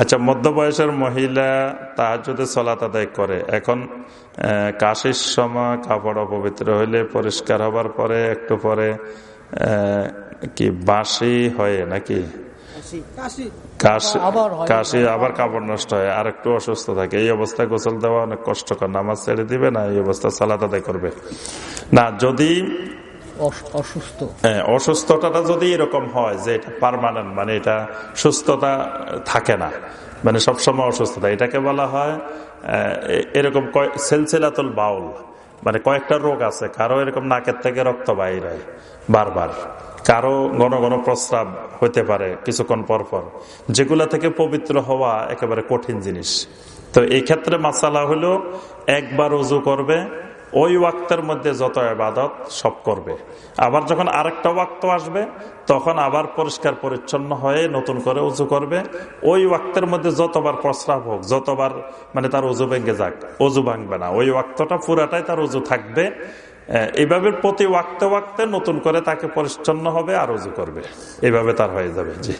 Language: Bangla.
আচ্ছা মধ্য বয়সের মহিলা তার যদি চলাত আদায় করে। এখন কাশির সময় কাপড় অপবিত্র হইলে পরিষ্কার হবার পরে একটু পরে কি বাসি হয় নাকি? কাশি। আবার কাপড় নষ্ট হয় আর একটু অসুস্থ থাকে। এই অবস্থায় গোসল দেওয়া অনেক কষ্টকর। নামাজ ছেড়ে দিবে না এই অবস্থা সালাদ আদায় করবে। না যদি অসুস্থ। হ্যাঁ অসুস্থতাটা যদি এরকম হয় যে এটা পারমানেন্ট মানে এটা সুস্থতা থাকে না মানে সবসময় অসুস্থতা, এটাকে বলা হয় এরকম সেলসেলাতুল বাউল মানে কয়েকটা রোগ আছে, কারও এরকম নাকের থেকে রক্ত বাইর হয় বারবার, কারও ঘন ঘন প্রস্রাব হইতে পারে কিছুক্ষণ পর পর যেগুলা থেকে পবিত্র হওয়া একেবারে কঠিন জিনিস। তো এই ক্ষেত্রে মাসালা হলো, একবার উজু করবে ওই ওয়াক্তের মধ্যে যত আবাদত সব করবে। আবার যখন আরেকটা ওয়াক্ত আসবে, তখন আবার পরিষ্কার পরিচ্ছন্ন হয়ে নতুন করে উজু করবে। ওই ওয়াক্তের মধ্যে যতবার প্রস্রাব হোক, যতবার মানে তার উজু ভেঙে যাক, উজু ভাঙবে না। ওই ওয়াক্তটা পুরাটাই তার উজু থাকবে। এইভাবে প্রতি ওয়াক্তে ওয়াক্তে নতুন করে তাকে পরিচ্ছন্ন হবে আর উজু করবে। এইভাবে তার হয়ে যাবে। জি।